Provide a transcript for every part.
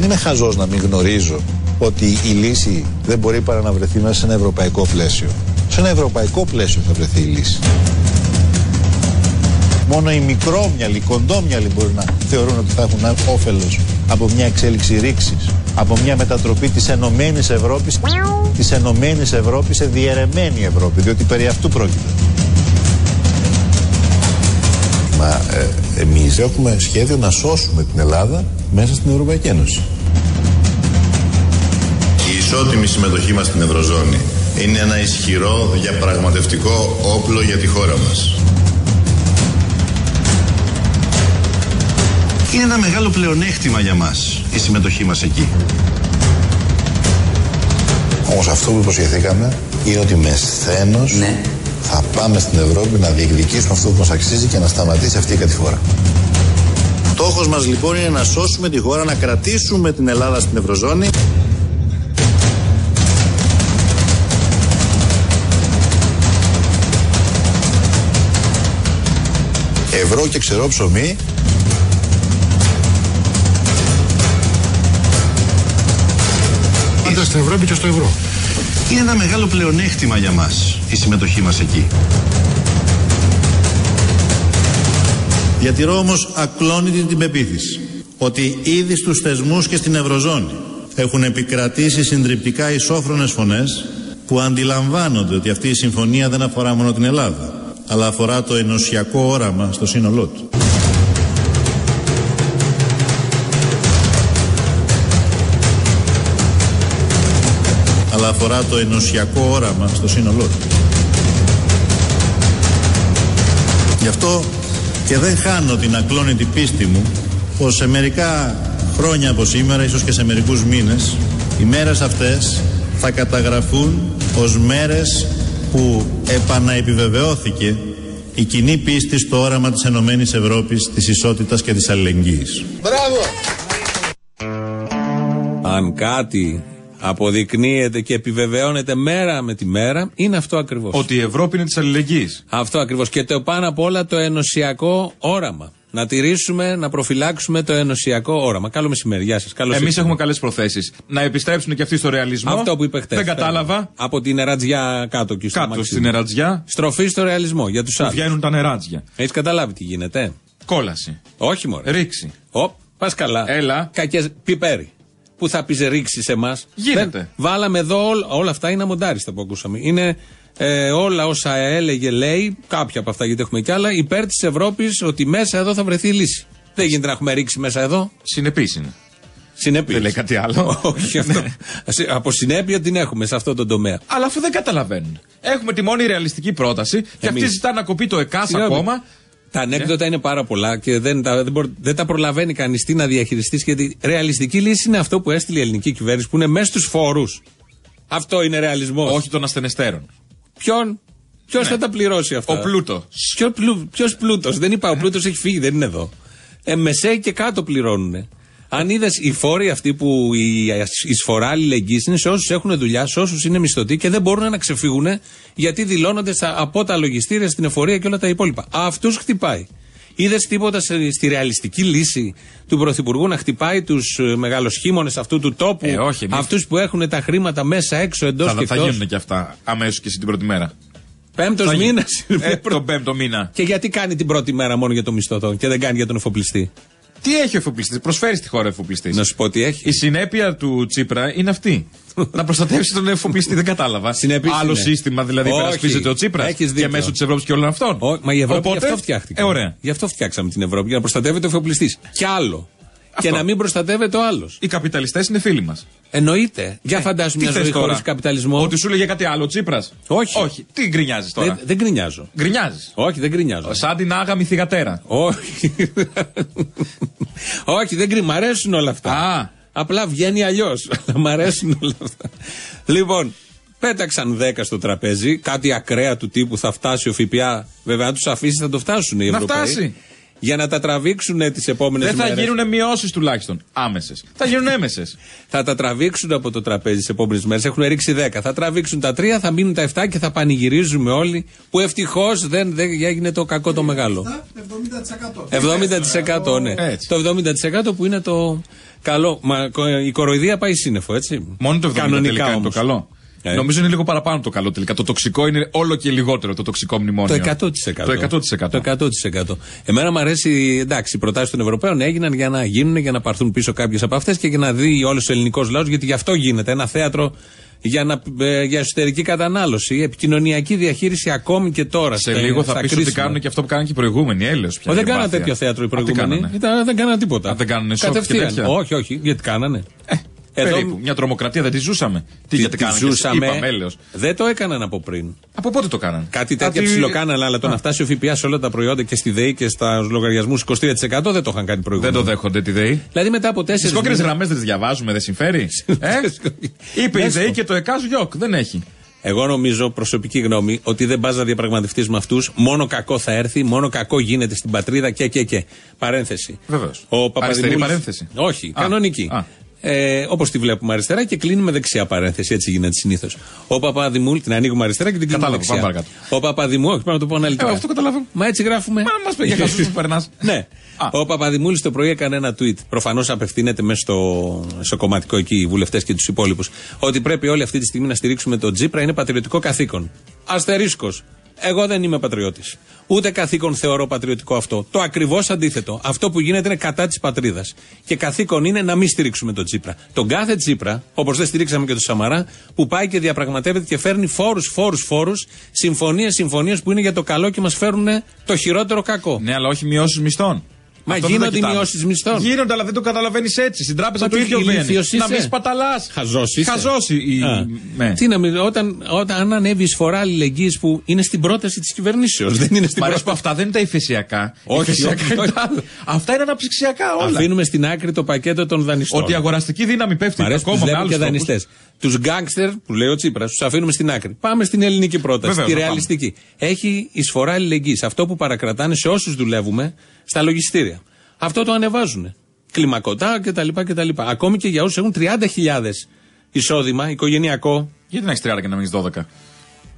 Δεν είμαι χαζός να μην γνωρίζω ότι η λύση δεν μπορεί παρά να βρεθεί μέσα σε ένα ευρωπαϊκό πλαίσιο. Σε ένα ευρωπαϊκό πλαίσιο θα βρεθεί η λύση. Μόνο οι μικρόμυαλοι, οι κοντόμυαλοι μπορεί να θεωρούν ότι θα έχουν όφελος από μια εξέλιξη ρήξης, από μια μετατροπή της Ενωμένης Ευρώπης της Ενωμένης Ευρώπης σε διαιρεμένη Ευρώπη, διότι περί αυτού πρόκειται. Μα ε, εμείς έχουμε σχέδιο να σώσουμε την Ελλάδα μέσα στην Ευρωπαϊκή Ένωση. Η ισότιμη συμμετοχή μας στην Ευρωζώνη είναι ένα ισχυρό διαπραγματευτικό όπλο για τη χώρα μας. Είναι ένα μεγάλο πλεονέκτημα για μας η συμμετοχή μας εκεί. Όμως αυτό που υποσχεθήκαμε είναι ότι με σθένος Ναι. θα πάμε στην Ευρώπη να διεκδικήσουμε αυτό που μας αξίζει και να σταματήσει αυτή η κατηφόρα. Στόχος μας λοιπόν είναι να σώσουμε τη χώρα, να κρατήσουμε την Ελλάδα στην Ευρωζώνη. Ευρώ και ξερό ψωμί Πάντα στην Ευρώπη και στο ευρώ. Είναι ένα μεγάλο πλεονέκτημα για μας η συμμετοχή μας εκεί. Διατηρώ όμως ακλόνητη την πεποίθηση ότι ήδη στους θεσμούς και στην Ευρωζώνη έχουν επικρατήσει συντριπτικά ισόφρονες φωνές που αντιλαμβάνονται ότι αυτή η συμφωνία δεν αφορά μόνο την Ελλάδα αλλά αφορά το ενωσιακό όραμα στο σύνολό του. αλλά αφορά το ενωσιακό όραμα στο σύνολό του. Γι' αυτό και δεν χάνω την ακλόνητη πίστη μου πως σε μερικά χρόνια από σήμερα, ίσως και σε μερικούς μήνες, οι μέρες αυτές θα καταγραφούν ως μέρες που επαναεπιβεβαιώθηκε η κοινή πίστη στο όραμα της Ενωμένης Ευρώπης, της ισότητας και της αλληλεγγύης. Αν κάτι αποδεικνύεται και επιβεβαιώνεται μέρα με τη μέρα, είναι αυτό ακριβώς. Ότι η Ευρώπη είναι της αλληλεγγύης. Αυτό ακριβώς. Και το πάνω απ' όλα το ενωσιακό όραμα. Να τηρήσουμε, να προφυλάξουμε το ενωσιακό όραμα. Καλό μεσημέρι. Γεια σας. Εμείς έχουμε καλές προθέσεις. Να επιστρέψουν και αυτοί στο ρεαλισμό. Αυτό που είπε χτες. Δεν κατάλαβα. Από την ερατζιά κάτω και στο Κάτω Μαξίμου. στην ερατζιά Στροφή στο ρεαλισμό για τους που άλλους. βγαίνουν τα νεράτζια. Έχεις καταλάβει τι γίνεται; Κόλαση. Όχι μόνο. Ρίξη. Οπ, πας καλά. Έλα. Κακές, πιπέρι. Που θα πεις ρίξει σε εμάς; Γίνεται. Βάλαμε εδώ όλα, όλα αυτά είναι αμοντάριστα που ακούσαμε. Είναι ε, όλα όσα έλεγε, λέει, κάποια από αυτά γιατί έχουμε κι άλλα, υπέρ της Ευρώπης ότι μέσα εδώ θα βρεθεί η λύση. Δεν γίνεται να έχουμε ρίξει μέσα εδώ. Συνεπής είναι. Συνέπεια. Δεν λέει κάτι άλλο. Όχι αυτό. Ναι. Από συνέπεια την έχουμε σε αυτό το τομέα. Αλλά αφού δεν καταλαβαίνουν. Έχουμε τη μόνη ρεαλιστική πρόταση και Εμείς. αυτοί ζητάνε να κοπεί το ΕΚΑΣ Συγγνώμη. ακόμα. Τα ανέκδοτα είναι πάρα πολλά και δεν τα, δεν, μπορεί- δεν τα προλαβαίνει κανείς τι να διαχειριστεί. Γιατί ρεαλιστική λύση είναι αυτό που έστειλε η ελληνική κυβέρνηση που είναι μέσα στους φόρους. Αυτό είναι ρεαλισμός. Όχι των ασθενεστέρων. Ποιον; Ποιος θα τα πληρώσει αυτά; Ο πλούτος. Ποιο πλούτος; Δεν είπα, ο πλούτος έχει φύγει, δεν είναι εδώ. Ε, μεσαίοι και κάτω πληρώνουν. Αν είδες οι φόροι αυτοί που η εισφορά αλληλεγγύης είναι σε όσους έχουν δουλειά, σε όσους είναι μισθωτοί και δεν μπορούν να ξεφύγουν γιατί δηλώνονται στα, από τα λογιστήρια στην εφορία και όλα τα υπόλοιπα. Αυτούς χτυπάει. Είδες τίποτα σε- στη ρεαλιστική λύση του Πρωθυπουργού να χτυπάει τους μεγαλοσχήμονες αυτού του τόπου, Ε, όχι, εμείς- αυτούς που έχουν τα χρήματα μέσα, έξω, εντός Θα, και θα εκτός; γίνουν και αυτά αμέσως και εσύ την πρώτη μέρα. Πέμπτος Θα γίνουν. μήνας. Ε, τον πέμπτο μήνα. Και γιατί κάνει την πρώτη μέρα μόνο για το μισθωτό και δεν κάνει για τον εφοπλιστή; Τι έχει ο εφοπλιστής, προσφέρει στη χώρα ο εφοπλιστής. Να σου πω τι έχει. Η συνέπεια του Τσίπρα είναι αυτή. να προστατεύσει τον εφοπλιστή, δεν κατάλαβα. Συνεπής Άλλο είναι. σύστημα δηλαδή Όχι. υπερασπίζεται ο Τσίπρας Έχεις και δίκιο. μέσω της Ευρώπης και όλων αυτών. Ω, μα η Ευρώπη Οπότε, γι' αυτό φτιάχτηκε. Ε, ωραία. Γι' αυτό φτιάξαμε την Ευρώπη, για να προστατεύεται ο εφοπλιστής. Κι άλλο. Και να μην προστατεύεται ο άλλος. Οι καπιταλιστές είναι φίλοι μας. Εννοείται. Για φαντάσου μια ζωή χωρίς καπιταλισμό. Ότι σου λέγε κάτι άλλο, Τσίπρας; Όχι. Όχι. Τι γκρινιάζεις τώρα; Δεν, δεν γκρινιάζω. Γκρινιάζεις; Όχι, δεν γκρινιάζω. Σαν την άγαμη θηγατέρα. Όχι. Όχι, δεν γκρι... Μ' αρέσουν όλα αυτά. Α. Απλά βγαίνει αλλιώς. Μ' αρέσουν όλα αυτά. Λοιπόν, πέταξαν 10 στο τραπέζι. Κάτι ακραία του τύπου θα φτάσει ο ΦΠΑ. Βέβαια, αν τους αφήσεις θα το φτάσουν οι Να Ευρωπαίοι. φτάσει. Για να τα τραβήξουν τις επόμενες Δεν μέρες. θα γίνουν μειώσεις τουλάχιστον. Άμεσες. Θα γίνουν έμεσες. Θα τα τραβήξουν από το τραπέζι τις επόμενες μέρες. Έχουν ρίξει 10. Θα τραβήξουν τα 3, θα μείνουν τα 7 και θα πανηγυρίζουμε όλοι που ευτυχώς δεν, δεν έγινε το κακό το μεγάλο. 70%. 70% ναι. Έτσι. Το 70% που είναι το καλό. Μα κο- η κοροϊδία πάει σύννεφο, έτσι. Μόνο το 70 Κανονικά τελικά είναι το όμως. καλό. Ε. Νομίζω είναι λίγο παραπάνω το καλό τελικά. Το τοξικό είναι όλο και λιγότερο το τοξικό μνημόνιο. Το 100%. Το 100%. Το 100%. Εμένα μου αρέσει, εντάξει, οι προτάσεις των Ευρωπαίων έγιναν για να γίνουν, για να πάρθουν πίσω κάποιες από αυτές και για να δει όλος ο ελληνικός λαός, γιατί γι' αυτό γίνεται. Ένα θέατρο για, να, ε, για εσωτερική κατανάλωση, επικοινωνιακή διαχείριση ακόμη και τώρα. Σε στα- λίγο θα στα πει ότι κρίσιμα. κάνουν και αυτό που κάνανε και οι προηγούμενοι. Έλεος πια. Ω, δεν η κάνανε εμπάθεια. τέτοιο θέατρο οι Α, τι προηγούμενοι. κάνανε; Ήταν, δεν κάνανε τίποτα. Α, δεν κάνανε σοκ και Κατευθείαν. τέτοια; Όχι, όχι, γιατί κάνανε. Εδώ- Περίπου. Μια τρομοκρατία δεν τη ζούσαμε. Τι γιατί τη κάνανε. ζούσαμε. Είπαμε, έλεος. Δεν το έκαναν από πριν. Από πότε το κάνανε; Κάτι τέτοια Από τη- ψιλοκάναλα, αλλά το να φτάσει ο ΦΠΑ σε όλα τα προϊόντα και στη ΔΕΗ και στα λογαριασμούς 23% δεν το είχαν κάνει Δεν προηγούμενο. το δέχονται τη ΔΕΗ. Δηλαδή μετά από Τι τέσσερι. κόκκινες γραμμές δεν τις διαβάζουμε, δεν συμφέρει; ε; Είπε η Δες το. ΔΕΗ και το ΕΚΑΣ γιοκ. Δεν έχει. Εγώ νομίζω, προσωπική γνώμη, ότι δεν πας να διαπραγματευτείς με αυτούς. Μόνο κακό θα έρθει, μόνο κακό γίνεται στην πατρίδα και και και. Παρένθεση. Βεβαίως. Ο Αριστερή Παπαδημούλης- παρένθεση. Όχι, Α, κανονική. α. Ε, Όπως τη βλέπουμε αριστερά και κλείνει με δεξιά παρένθεση. Έτσι γίνεται συνήθως. Ο Παπαδημούλη την ανοίγουμε αριστερά και την κλείνουμε Κατάλαβα, δεξιά. πάμε παρακάτω. Ο Παπαδημούλη, όχι, πρέπει να το πω αναλυτικά. Ε, αυτό καταλαβαίνω. Μα έτσι γράφουμε. Μα μας πει για χαζούς που περνάς. Ναι. Α. Ο Παπαδημούλη το πρωί έκανε ένα tweet. Προφανώς απευθύνεται μέσα στο, στο κομματικό εκεί, οι βουλευτές και τους υπόλοιπους. Ότι πρέπει όλοι αυτή τη στιγμή να στηρίξουμε τον Τζίπρα είναι πατριωτικό καθήκον. Αστερίσκος. Εγώ δεν είμαι πατριώτης. Ούτε καθήκον θεωρώ πατριωτικό αυτό. Το ακριβώς αντίθετο. Αυτό που γίνεται είναι κατά της πατρίδας. Και καθήκον είναι να μην στηρίξουμε τον Τσίπρα. Τον κάθε Τσίπρα, όπως δεν στηρίξαμε και τον Σαμαρά, που πάει και διαπραγματεύεται και φέρνει φόρους, φόρους, φόρους, συμφωνίες, συμφωνίες που είναι για το καλό και μας φέρουν το χειρότερο κακό. Ναι, αλλά όχι μειώσεις μισθών. Μα Αυτό δεν το γίνονται κοιτάμε. μειώσεις μισθών. Γίνονται, αλλά δεν το καταλαβαίνεις έτσι. Στην τράπεζα Μα το τι ίδιο βγαίνει. ηλίθιος Να είσαι. μην σπαταλάς. Χαζός είσαι. Χαζός η- Α. ναι. Τι να μην, όταν, όταν αν ανέβει η εισφορά αλληλεγγύης που είναι στην πρόταση της κυβερνήσεως, δεν είναι στην Μ' αρέσει που πρόταση. αυτά δεν είναι τα ηφαισιακά. Όχι, Ηφαισιακά όχι, είναι όχι. τα άλλα. Αυτά είναι αναψυξιακά όλα. Αφήνουμε στην άκρη το πακέτο των δανειστών. Ότι η αγοραστική δύναμη πέφτει Μ' αρέσει που ακόμα τους με βλέπουν άλλους και δανειστές. Τους γκάγκστερ που λέει ο Τσίπρας, τους αφήνουμε στην άκρη. Πάμε στην ελληνική πρόταση, Βεβαίως, τη να πάμε. ρεαλιστική. Έχει εισφορά αλληλεγγύης. Αυτό που παρακρατάνε σε όσους δουλεύουμε στα λογιστήρια. Αυτό το ανεβάζουν. Κλιμακωτά κτλ. κτλ. Ακόμη και για όσους έχουν 30.000 εισόδημα, οικογενειακό. Γιατί να έχεις 30 και να μην έχεις 12.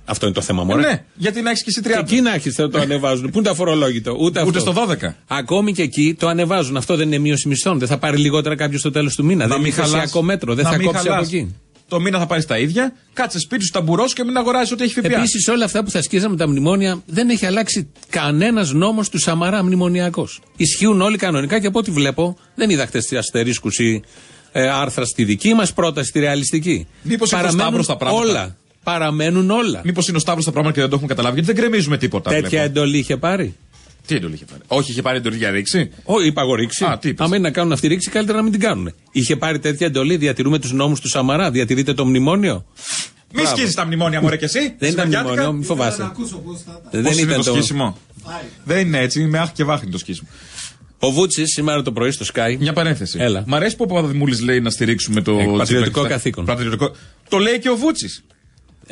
Αυτό είναι το θέμα, Ε, μωρέ. ναι, γιατί να έχεις και εσύ 30. Εκεί να έχεις, θα το ανεβάζουν. Πού είναι το αφορολόγητο, ούτε, Ούτε αυτό. στο 12. Ακόμη και εκεί το ανεβάζουν. Αυτό δεν είναι μείωση μισθών. Δεν θα πάρει λιγότερα κάποιος στο τέλος του μήνα. δεν είναι χαλάς. ηφαισιακό μέτρο. Δεν Να θα μην κόψει χαλάς. από εκεί. Το μήνα θα πάρεις τα ίδια, κάτσε σπίτι σου ταμπουρός και μην αγοράζει ό,τι έχει ΦΠΑ. Επίσης, όλα αυτά που θα σκίζαμε τα μνημόνια δεν έχει αλλάξει κανένας νόμος του Σαμαρά μνημονιακός. Ισχύουν όλοι κανονικά και από ό,τι βλέπω, δεν είδα χτε τι αστερίσκους ή ε, άρθρα στη δική μας πρόταση, στη ρεαλιστική. Μήπως είναι ο Παραμένουν Σταύρος τα πράγματα; Όλα. Παραμένουν όλα. Μήπως είναι ο Σταύρος τα πράγματα και δεν το έχουμε καταλάβει, γιατί δεν γκρεμίζουμε τίποτα. Τέτοια βλέπω. εντολή είχε πάρει; Τι εντολή είχε πάρει; Όχι, είχε πάρει εντολή για ρήξη; Όχι, είπα εγώ ρήξη. Α, τι είπες. Άμα είναι να κάνουν αυτή ρήξη, καλύτερα να μην την κάνουν. Είχε πάρει τέτοια εντολή, διατηρούμε τους νόμους του Σαμαρά, διατηρείτε το μνημόνιο. Μη σκίζεις τα μνημόνια, μωρέ και εσύ. Δεν ήταν Σφαιριάτικα. μνημόνιο, μην φοβάσαι. Δεν Πώς είναι ήταν το το. σκίσιμο; Δεν είναι έτσι, με άχ και βάχνη το σκίσιμο. Ο Βούτσης σήμερα το πρωί στο Sky. Μια παρένθεση. Έλα. Μ' αρέσει που ο Παπαδημούλης λέει να στηρίξουμε το. Ε, πατριωτικό Τσίπρα. καθήκον. Πατριωτικό. Το λέει και ο Βούτσης.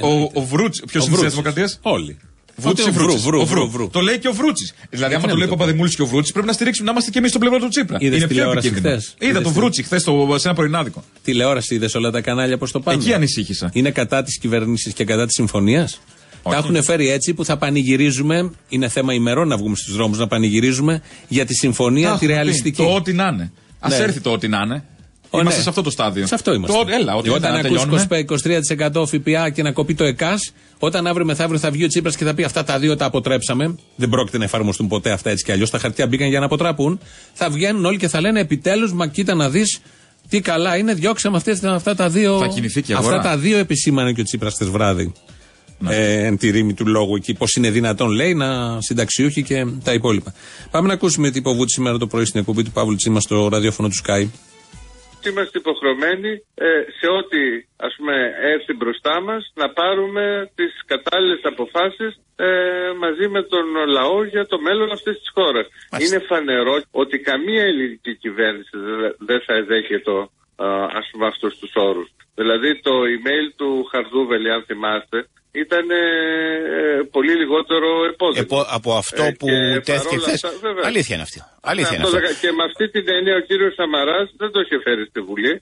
Ο, ο Βρούτση. Ποιος Ο είναι της Βρούτσης. Δημοκρατίας; Όλοι. Βούτση Βρου, Βρούτσης. βρου, Ο βρου, βρου. Το λέει και ο Βρούτσης. Δηλαδή, άμα να το λέει ο μην το Παπαδημούλης και ο Βρούτσης, πρέπει να στηρίξουμε να είμαστε και εμείς στο πλευρό του Τσίπρα. Είδες είναι πιο τηλεόραση επικίνδυνο. χθες; Είδα Είδες τον τι- Βρούτσης χθες σε ένα πρωινάδικο. Τηλεόραση είδες όλα τα κανάλια πώς το πάνε; Εκεί ανησύχησα. Είναι κατά της κυβέρνησης και κατά της συμφωνίας; Τα έχουν φέρει έτσι που θα πανηγυρίζουμε. Είναι θέμα ημερών να βγούμε στους δρόμους να πανηγυρίζουμε για τη συμφωνία Τα τη έχουμε πει. ρεαλιστική. Το ό,τι να είναι. Α Ναι. έρθει το ό,τι να είναι. Ω, Είμαστε ναι. σε αυτό το στάδιο. Σε αυτό είμαστε. Το, έλα, ό,τι όταν να ακούς τελειώνουμε. 23% ΦΠΑ και να κοπεί το ΕΚΑΣ, όταν αύριο μεθαύριο θα βγει ο Τσίπρας και θα πει αυτά τα δύο τα αποτρέψαμε, δεν πρόκειται να εφαρμοστούν ποτέ αυτά έτσι κι αλλιώς. Τα χαρτιά μπήκαν για να αποτραπούν. Θα βγαίνουν όλοι και θα λένε επιτέλους, μα κοίτα να δεις τι καλά είναι, διώξαμε αυτές, αυτά τα δύο. Θα κινηθεί και η αγορά. Αυτά τα δύο επισήμανε και ο Τσίπρας χτε βράδυ. Ε, εν τη ρήμη του λόγου εκεί, πώς είναι δυνατόν λέει να συνταξιούχοι και τα υπόλοιπα. Πάμε να ακούσουμε τι υποβούτη σήμερα το πρωί στην εκπομπή του Παύλου Τσίμα στο ραδιόφωνο του Sky. Είμαστε υποχρεωμένοι ε, σε ό,τι ας πούμε έρθει μπροστά μας να πάρουμε τις κατάλληλες αποφάσεις ε, μαζί με τον λαό για το μέλλον αυτής της χώρας. Είναι φανερό ότι καμία ελληνική κυβέρνηση δεν- δεν θα εδέχεται α, ας πούμε αυτούς τους όρους. Δηλαδή το email του Χαρδούβελη αν θυμάστε ήταν ε, πολύ λιγότερο επώδυνο. Επο- από αυτό Ε, που και τέθηκε παρόλα χθες; αυτά, βέβαια. Αλήθεια είναι αυτή. Αλήθεια είναι Αυτό αυτό. λέγα- και με αυτή την έννοια ο κύριος Σαμαράς δεν το είχε φέρει στη Βουλή.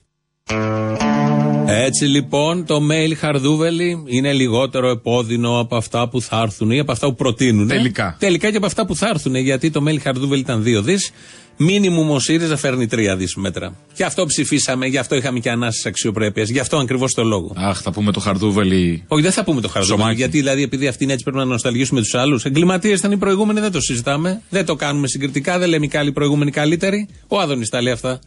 Έτσι λοιπόν το mail Χαρδούβελη είναι λιγότερο επώδυνο από αυτά που θα έρθουν ή από αυτά που προτείνουν. Τελικά. Τελικά και από αυτά που θα έρθουν γιατί το mail Χαρδούβελη ήταν 2 δις. Μίνιμουμ ο ΣΥΡΙΖΑ φέρνει 3 δι μέτρα. Και αυτό ψηφίσαμε, γι' αυτό είχαμε και ανάσει αξιοπρέπεια. Γι' αυτό ακριβώς το λόγο. Αχ, θα πούμε το χαρδούβελι. Όχι, δεν θα πούμε το Χαρδούβελη. Ζωμάκι. Γιατί δηλαδή επειδή αυτοί είναι έτσι πρέπει να νοσταλγήσουμε τους άλλους. Εγκληματίες ήταν οι προηγούμενοι, δεν το συζητάμε. Δεν το κάνουμε συγκριτικά, δεν λέμε οι άλλοι προηγούμενοι καλύτεροι. Ο Άδωνης τα λέει αυτά.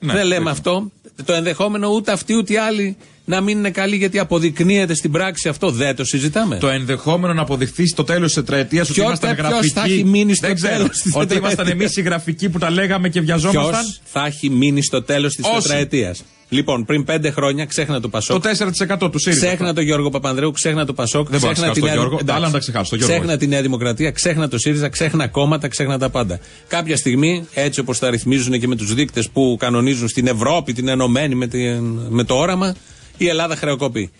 Ναι, δεν λέμε δίκιο. αυτό. Το ενδεχόμενο ούτε αυτοί ούτε οι άλλοι να μην είναι καλοί γιατί αποδεικνύεται στην πράξη αυτό. Δεν το συζητάμε. Το ενδεχόμενο να αποδειχθεί στο τέλος της τετραετίας ότι Ποιο- ήμασταν ποιος γραφικοί. θα έχει μείνει στο Δεν ξέρω. τέλος της Ότι ήμασταν τετραετίας. εμείς οι γραφικοί που τα λέγαμε και Ποιος βιαζόμασταν. θα έχει μείνει στο τέλος της Όσοι. τετραετίας. Λοιπόν, πριν πέντε χρόνια ξέχνα το Πασόκ. Το 4% του ΣΥΡΙΖΑ. Ξέχνα τον Γιώργο Παπανδρέου, ξέχνα το Πασόκ. Δεν μπορώ να ξέχνα ξεχάσω τη τον Νέα- Γιώργο. Τα εντάξει. άλλα να τα ξεχάσω, τον Γιώργο. Ξέχνα τη Νέα Δημοκρατία, ξέχνα το ΣΥΡΙΖΑ, ξέχνα κόμματα, ξέχνα τα πάντα. Κάποια στιγμή, έτσι όπως τα ρυθμίζουν και με τους δείκτες που κανονίζουν στην Ευρώπη, την ενωμένη με, την, με το όραμα, η Ελλάδα χρεοκοπεί.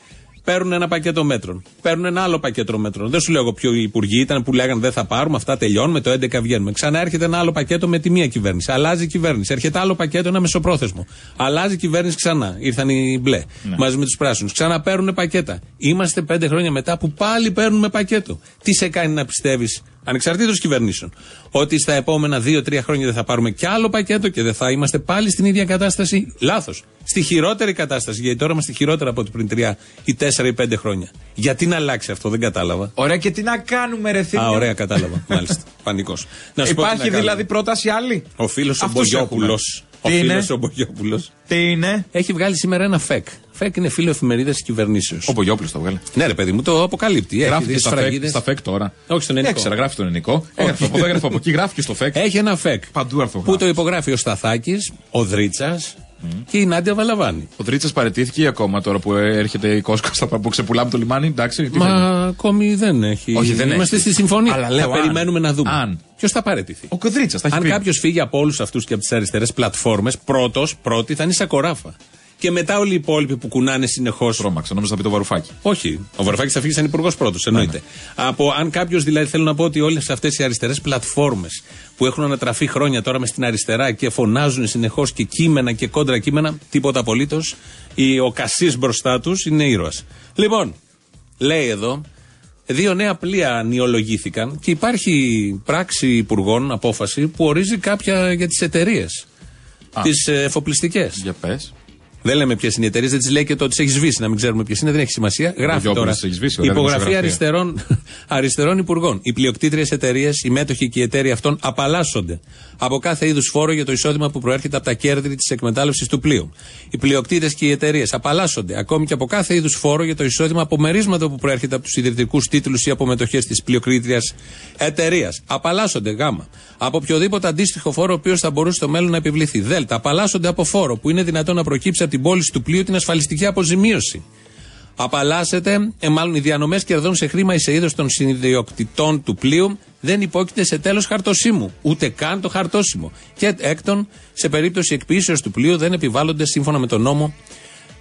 Παίρνουν ένα πακέτο μέτρων. Παίρνουν ένα άλλο πακέτο μέτρων. Δεν σου λέω εγώ ποιο υπουργοί ήταν που λέγανε δεν θα πάρουμε, αυτά τελειώνουμε, το 11 βγαίνουμε. Ξανά έρχεται ένα άλλο πακέτο με τη μία κυβέρνηση. Αλλάζει η κυβέρνηση. Έρχεται άλλο πακέτο, ένα μεσοπρόθεσμο. Αλλάζει η κυβέρνηση ξανά. Ήρθαν οι μπλε μαζί με τους πράσινους. Ξανά παίρνουν πακέτα. Είμαστε πέντε χρόνια μετά που πάλι παίρνουμε πακέτο. Τι σε κάνει να πιστεύεις, ανεξαρτήτως κυβερνήσεων, ότι στα επόμενα δύο-τρία χρόνια δεν θα πάρουμε κι άλλο πακέτο και δεν θα είμαστε πάλι στην ίδια κατάσταση. Λάθος. Στη χειρότερη κατάσταση. Γιατί τώρα είμαστε χειρότερα από ό,τι πριν τρία ή τέσσερα ή πέντε χρόνια. Γιατί να αλλάξει αυτό, δεν κατάλαβα. Ωραία, και τι να κάνουμε, ρε Θήμιο. Α, ωραία, κατάλαβα. Μάλιστα. Πανικός. Υπάρχει δηλαδή πρόταση άλλη; Ο φίλος ο Αυτούς Μπογιόπουλο. έχουμε. Ο Τι φίλο είναι; ο Μπογιόπουλο. Τι είναι; Έχει βγάλει σήμερα ένα φεκ. Φεκ είναι φίλο εφημερίδας της κυβερνήσεως. Ο Μπογιόπουλο το βγάλε. Ναι, ρε παιδί μου, το αποκαλύπτει. Έχει Γράφει δει και στα σφραγίδες. φεκ, στα φεκ τώρα. Όχι στον ελληνικό. Έξερα, γράφει στον ελληνικό. Έγραφε από εδώ, έγραφε από εκεί, γράφει και στο φεκ. Έχει ένα φεκ. Παντού αρθογράφει. Που το υπογράφει ο Σταθάκης, ο Δρίτσας και η Νάντια Βαλαβάνη. Ο Τρίτσα παρετήθηκε ή ακόμα τώρα που έρχεται η Κόσκα στα που ξεπουλάμε το λιμάνι. Εντάξει, τι θα γίνει. Μα ακόμη δεν έχει. Όχι, δεν Είμαστε έχει. στη συμφωνία. Αλλά θα λέω αν. περιμένουμε να δούμε. Αν. Ποιος θα παραιτηθεί. Ο Κοδρίτσα θα έχει Αν πει. κάποιος φύγει από όλους αυτούς και από τις αριστερές πλατφόρμες, πρώτος, πρώτη θα είναι η Σακοράφα. Και μετά όλοι οι υπόλοιποι που κουνάνε συνεχώ. Τρώμαξα, νόμιζα θα πει το βαρουφάκι. Όχι. Ο Βαρουφάκης θα φύγει σαν υπουργός πρώτος, εννοείται. Από, αν κάποιος δηλαδή θέλω να πω ότι όλες αυτές οι αριστερές πλατφόρμες που έχουν ανατραφεί χρόνια τώρα μες στην αριστερά και φωνάζουν συνεχώς και κείμενα και κόντρα κείμενα, τίποτα απολύτως. Ο Κασίς μπροστά τους είναι ήρωας. Λοιπόν, λέει εδώ, δύο νέα πλοία νιολογήθηκαν και υπάρχει πράξη υπουργών, απόφαση που ορίζει κάποια για τις εταιρείες. Τις εφοπλιστικές. Για πες. Δεν λέμε ποιες είναι οι εταιρείες, δεν τις λέει και το τις έχεις σβήσει, να μην ξέρουμε ποιες είναι, δεν έχει σημασία. Γράφει Γιώργος τώρα. τις έχεις σβήσει, ωραία Υπογραφή δημοσιογραφία. αριστερών, αριστερών υπουργών. Οι πλειοκτήτριες εταιρείες, οι μέτοχοι και οι εταίροι αυτών απαλλάσσονται από κάθε είδους φόρο για το εισόδημα που προέρχεται από τα κέρδη της εκμετάλλευσης του πλοίου. Οι πλειοκτήτες και οι εταιρείες απαλλάσσονται ακόμη και από κάθε είδους φόρο για το εισόδημα από μερίσματα που προέρχεται από τους ιδρυτικούς τίτλους ή από μετοχές της πλειοκτήτριας εταιρείας. Απαλλάσσονται γάμα. Από οποιοδήποτε αντίστοιχο φόρο ο οποίος θα μπορούσε στο μέλλον να επιβληθεί. Δέλτα. Απαλλάσσονται από φόρο που είναι δυνατόν να προκύψει από την πώληση του πλοίου την ασφαλιστική αποζημίωση. Απαλλάσσεται, ε, μάλλον οι διανομές κερδών σε χρήμα ή σε είδος των συνδιοκτητών του πλοίου δεν υπόκειται σε τέλος χαρτοσύμου. Ούτε καν το χαρτόσημο. Και έκτον, σε περίπτωση εκποίησεω του πλοίου δεν επιβάλλονται σύμφωνα με τον νόμο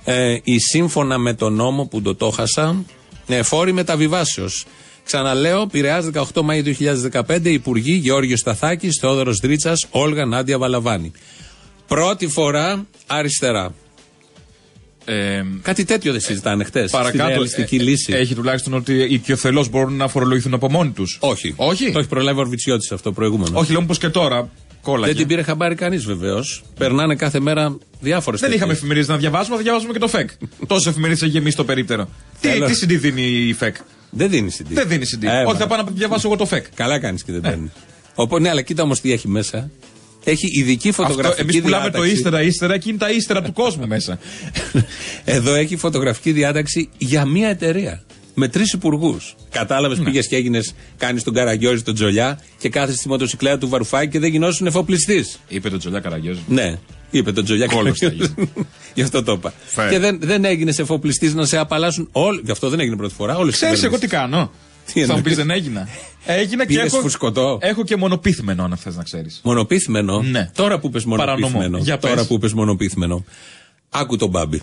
ε, ή σύμφωνα με τον νόμο που το το χάσα, ε, φόροι μεταβιβάσεως. Ξαναλέω, Πειραιάς 18 Μαου 2015, Υπουργοί Γεώργιος Σταθάκης, Θεόδωρο Δρίτσας, Όλγα Νάντια Βαλαβάνη. Πρώτη φορά αριστερά. Ε, Κάτι τέτοιο δεν συζητάνε χτες. Στη παρακάτω. ρεαλιστική ε, λύση. Έχει τουλάχιστον ότι οι πιοθελώ μπορούν να φορολογηθούν από μόνοι τους. Όχι. Όχι; Το έχει προλάβει ο Ορβιτσιώτης αυτό προηγούμενος. Όχι, λέω πω και τώρα. Κόλλαγε. Δεν την πήρε χαμπάρι κανείς βεβαίως. Περνάνε κάθε μέρα διάφορες Δεν είχαμε εφημερίδες να διαβάζουμε, θα διαβάζουμε και το ΦΕΚ. Τόσε εφημερίδες έχει γεμίσει το περίπτερο. τι, Θέλω. τι CD δίνει η ΦΕΚ; Δεν δίνει CD. Δεν δίνει CD. Ε, Ότι μα. θα πάω να διαβάσω εγώ το ΦΕΚ. Καλά κάνεις και δεν παίρνεις. Οπότε, ναι, αλλά κοίτα όμως τι έχει μέσα. Έχει ειδική φωτογραφική Εμείς πουλάμε το διάταξη. ύστερα, ύστερα και είναι τα ύστερα του κόσμου μέσα. Εδώ έχει φωτογραφική διάταξη για μία εταιρεία. Με τρεις υπουργούς. Κατάλαβες, πήγες και έγινες, κάνεις τον Καραγκιόζη τον Τζολιά και κάθεσαι στη μοτοσυκλέτα του Βαρουφάκη και δεν γινώσουν εφοπλιστής. Είπε το Τζολιά Καραγκιόζη. Ναι, είπε τον Τζολιά Κόλλος θα Καραγκιόζη. Γι' αυτό το είπα. Φε. Και δεν, δεν έγινες εφοπλιστής να σε απαλλάσσουν όλοι. Γι' αυτό δεν έγινε πρώτη φορά. Όλες οι Ξέρεις εγώ κυβερνήσεις. τι κάνω. Τι Θα μου πεις εννοείς; δεν έγινα. Έγινα και Πήγες έχω, φουσκωτό. έχω και μονοπίθμενο, αν θες να ξέρεις. Μονοπίθμενο; Ναι. Τώρα που πες μονοπίθμενο. Παρανομό. Για Τώρα πες. που πες μονοπίθμενο. Άκου τον Μπάμπη.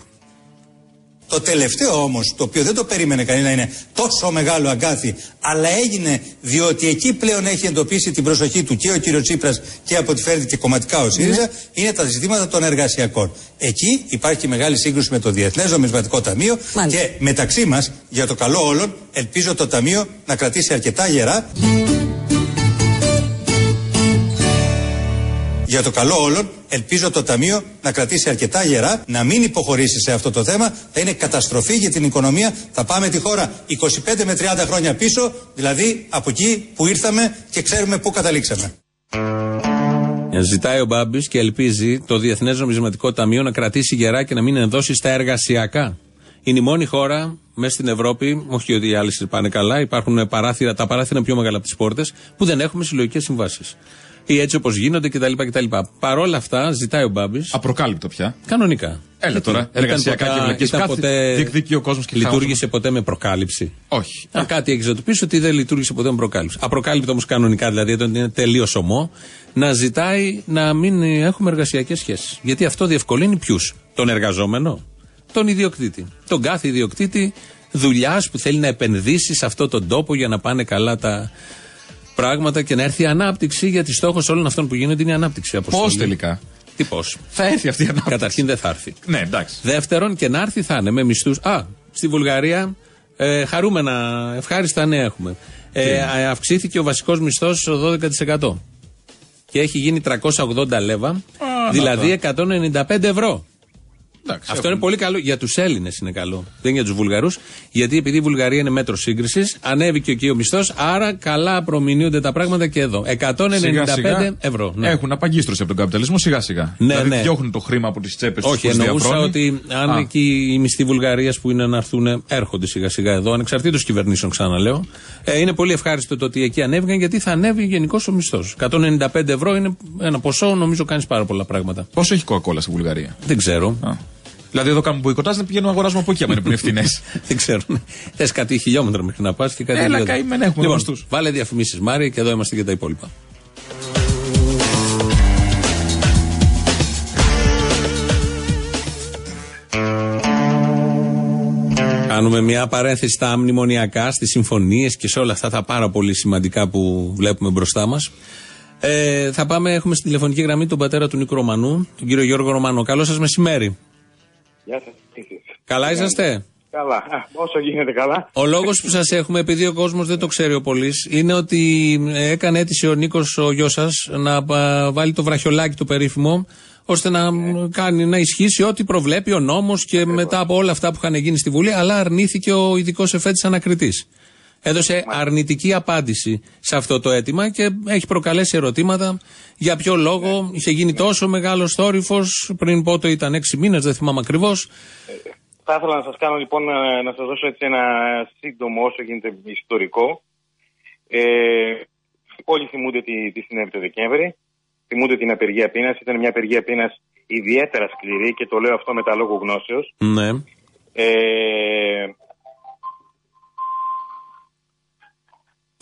Το τελευταίο όμως, το οποίο δεν το περίμενε κανείς να είναι τόσο μεγάλο αγκάθι, αλλά έγινε διότι εκεί πλέον έχει εντοπίσει την προσοχή του και ο κύριος Τσίπρας και από ό,τι φέρνει και κομματικά ο ΣΥΡΙΖΑ, είναι τα ζητήματα των εργασιακών. Εκεί υπάρχει μεγάλη σύγκρουση με το Διεθνές Νομισματικό Ταμείο Μάλιστα. και μεταξύ μας, για το καλό όλων, ελπίζω το Ταμείο να κρατήσει αρκετά γερά. Για το καλό όλων, ελπίζω το Ταμείο να κρατήσει αρκετά γερά, να μην υποχωρήσει σε αυτό το θέμα. Θα είναι καταστροφή για την οικονομία. Θα πάμε τη χώρα 25 με 30 χρόνια πίσω, δηλαδή από εκεί που ήρθαμε και ξέρουμε πού καταλήξαμε. Ε, Ζητάει ο Μπάμπης και ελπίζει το Διεθνές Νομισματικό Ταμείο να κρατήσει γερά και να μην ενδώσει στα εργασιακά. Είναι η μόνη χώρα μέσα στην Ευρώπη, όχι ότι οι άλλε πάνε καλά, υπάρχουν παράθυρα, τα παράθυρα είναι πιο μεγάλα από τις πόρτες, που δεν έχουμε συλλογικές συμβάσεις. Ή έτσι όπως γίνονται κτλ. κτλ. Παρ' όλα αυτά, ζητάει ο Μπάμπης. Απροκάλυπτο πια. Κανονικά. Έλα Γιατί τώρα, ήταν εργασιακά ποτέ- και βλακίες. ήταν Κάθε ποτέ- διεκδικεί ο κόσμος και Λειτουργήσε ποτέ με προκάλυψη. Όχι. Αν κάτι έχεις να του πεις ότι δεν λειτουργήσε ποτέ με προκάλυψη. Απροκάλυπτο όμως κανονικά, δηλαδή όταν είναι τελείως ομό, να ζητάει να μην έχουμε εργασιακές σχέσεις. Γιατί αυτό διευκολύνει ποιους; Τον εργαζόμενο, τον ιδιοκτήτη. Τον κάθε ιδιοκτήτη δουλειάς που θέλει να επενδύσει σε αυτόν τον τόπο για να πάνε καλά τα πράγματα και να έρθει η ανάπτυξη. Γιατί στόχος όλων αυτών που γίνονται είναι η ανάπτυξη. Πώς Αποστολή. τελικά; Τι πώς; Θα έρθει αυτή η ανάπτυξη. Καταρχήν δεν θα έρθει. Ναι, εντάξει. Δεύτερον, και να έρθει θα είναι με μισθούς. Α, στη Βουλγαρία ε, χαρούμενα, ευχάριστα νέα έχουμε. Ε, α, αυξήθηκε ο βασικός μισθός 12%. Και έχει γίνει 380 λέβα, δηλαδή 195 ευρώ. Εντάξει Αυτό είναι πολύ καλό. Για τους Έλληνες είναι καλό. Δεν είναι για τους Βουλγαρούς. Γιατί επειδή η Βουλγαρία είναι μέτρο σύγκρισης, ανέβηκε εκεί ο μισθός. Άρα καλά προμηνύονται τα πράγματα και εδώ. 195 Σιγά-σιγά ευρώ. Ναι. Έχουν απαγκίστρωση από τον καπιταλισμό σιγά σιγά. Ναι, δηλαδή ναι. διώχνουν το χρήμα από τις τσέπες τους. Όχι, εννοούσα ότι αν Α. εκεί οι μισθοί Βουλγαρίας που είναι να έρθουν, έρχονται σιγά σιγά εδώ, ανεξαρτήτως κυβερνήσεων, ξαναλέω. Ε, είναι πολύ ευχάριστο το ότι εκεί ανέβηκαν γιατί θα ανέβει γενικώς ο μισθός. 195 ευρώ είναι ένα ποσό, νομίζω κάνεις πάρα πολλά πράγματα. Πόσο έχει κοκακόλα στη Βουλγαρία; Δεν ξέρω. Α. Δηλαδή εδώ κάνουμε μποϊκοτάζ να πηγαίνουμε να αγοράζουμε από εκεί, άμα είναι που είναι ευθυνέ. Δεν ξέρω. Θες κάτι χιλιόμετρα μέχρι να πας και κάτι Έλα, λιγότερο. καημένα, έχουμε λοιπόν, γνωστούς. Βάλε διαφημίσεις, Μάρια, και εδώ είμαστε για τα υπόλοιπα. Κάνουμε μια παρένθεση στα μνημονιακά, στις συμφωνίες και σε όλα αυτά τα πάρα πολύ σημαντικά που βλέπουμε μπροστά μας. Ε, θα πάμε, έχουμε στη τηλεφωνική γραμμή τον πατέρα του Νίκου Ρωμανού, τον κύριο Γιώργο Ρωμανό. Καλό σας μεσημέρι. Γεια σας. Καλά είσαστε; Καλά. Α, όσο γίνεται καλά. Ο λόγος που σας έχουμε, επειδή ο κόσμος δεν το ξέρει ο πολύς, είναι ότι έκανε αίτηση ο Νίκος, ο γιος σας, να α, βάλει το βραχιολάκι το περίφημο, ώστε να, μ, κάνει, να ισχύσει ό,τι προβλέπει ο νόμος και μετά από όλα αυτά που είχαν γίνει στη Βουλή, αλλά αρνήθηκε ο ειδικός εφέτης ανακριτής. Έδωσε αρνητική απάντηση σε αυτό το αίτημα και έχει προκαλέσει ερωτήματα για ποιο λόγο είχε γίνει τόσο μεγάλος θόρυβος. Πριν πότε ήταν έξι μήνες, δεν θυμάμαι ακριβώς. Θα ήθελα να σας κάνω λοιπόν ε, να σας δώσω έτσι ένα σύντομο όσο γίνεται ιστορικό. Ε, όλοι θυμούνται τι, τι συνέβη το Δεκέμβρη. Θυμούνται την απεργία πείνας. Ήταν μια απεργία πείνας ιδιαίτερα σκληρή και το λέω αυτό με τα λόγου γνώσεως. Ναι. Ε,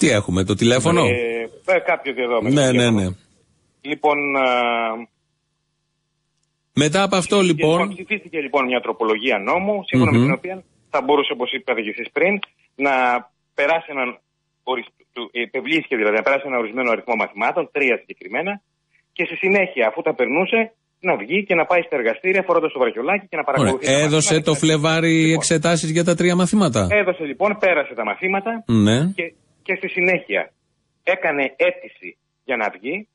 Τι έχουμε, το τηλέφωνο; ε, ε, κάποιο εδώ με το ναι, ναι, τηλέφωνο. ναι. Λοιπόν, α, Μετά από αυτό και, λοιπόν. ψηφίστηκε λοιπόν μια τροπολογία νόμου, σύμφωνα Μμμ. με την οποία θα μπορούσε, όπως είπατε και εσείς πριν, να περάσει έναν. ορι- του- Επευλήθηκε δηλαδή να περάσει ένα ορισμένο αριθμό μαθημάτων, τρία συγκεκριμένα, και στη συνέχεια, αφού τα περνούσε, να βγει και να πάει στα εργαστήρια φορώντας το βραχιολάκι και να Ωραία. παρακολουθεί. τα Έδωσε μαθήματα το και να- Φλεβάρι Λοιπόν, εξετάσεις για τα τρία μαθήματα. Έδωσε λοιπόν, πέρασε τα μαθήματα Ναι. και, και στη συνέχεια έκανε αίτηση για να βγει